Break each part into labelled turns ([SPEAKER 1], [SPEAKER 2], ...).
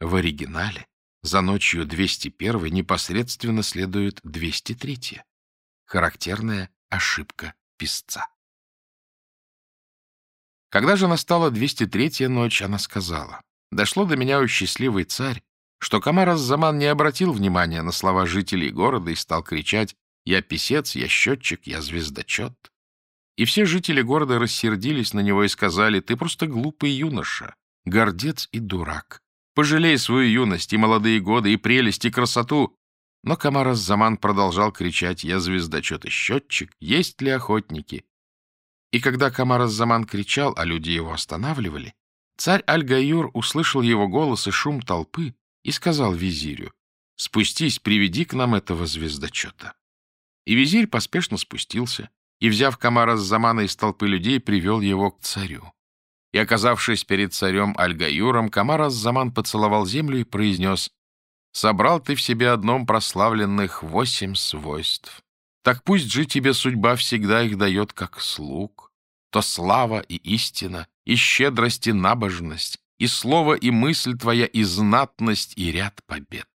[SPEAKER 1] В оригинале за ночью 201 непосредственно следует 203. Характерная ошибка писца. Когда же настала 203-я ночь, она сказала, «Дошло до меня, о счастливый царь, что Камар Заман не обратил внимания на слова жителей города и стал кричать «Я писец, я счетчик, я звездочет». И все жители города рассердились на него и сказали «Ты просто глупый юноша, гордец и дурак. Пожалей свою юность и молодые годы, и прелесть, и красоту». Но Камар Заман продолжал кричать «Я звездочет и счетчик, есть ли охотники?» И когда Камар Заман кричал, а люди его останавливали, царь Аль-Гаюр услышал его голос и шум толпы и сказал визирю, «Спустись, приведи к нам этого звездочета». И визирь поспешно спустился и, взяв Камара Замана из толпы людей, привел его к царю. И, оказавшись перед царем Аль-Гаюром, Камар Заман поцеловал землю и произнес, «Собрал ты в себе одном прославленных восемь свойств. Так пусть же тебе судьба всегда их дает как слуг. То слава и истина, и щедрость и набожность, и слово, и мысль твоя, и знатность, и ряд побед.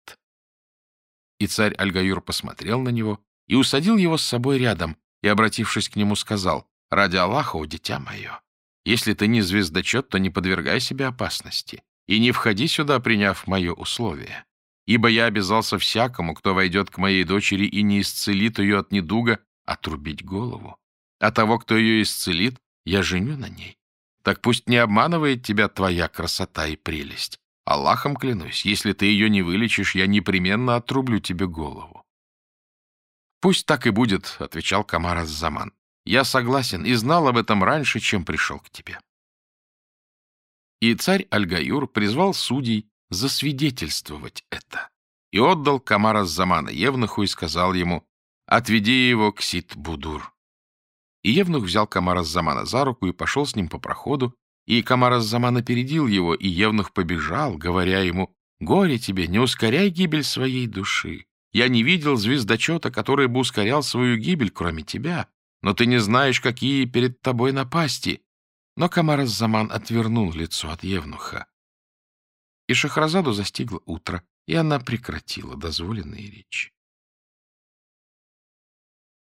[SPEAKER 1] И царь Альгаюр посмотрел на него и усадил его с собой рядом, и, обратившись к нему, сказал, «Ради Аллаха, о дитя мое, если ты не звездочет, то не подвергай себя опасности, и не входи сюда, приняв мое условие. Ибо я обязался всякому, кто войдет к моей дочери и не исцелит ее от недуга, отрубить голову. А того, кто ее исцелит, я женю на ней. Так пусть не обманывает тебя твоя красота и прелесть. Аллахом клянусь, если ты ее не вылечишь, я непременно отрублю тебе голову. «Пусть так и будет», — отвечал Камар Аз-Заман. «Я согласен и знал об этом раньше, чем пришел к тебе». И царь Аль-Гаюр призвал судей засвидетельствовать это. И отдал Камара Замана Евнуху и сказал ему, «Отведи его к Сит-Будур». И Евнух взял Камара Замана за руку и пошел с ним по проходу, и Камар Заман опередил его, и Евнух побежал, говоря ему, «Горе тебе, не ускоряй гибель своей души. Я не видел звездочета, который бы ускорял свою гибель, кроме тебя, но ты не знаешь, какие перед тобой напасти». Но Камар Заман отвернул лицо от Евнуха. И Шахразаду застигло утро, и она прекратила дозволенные речи.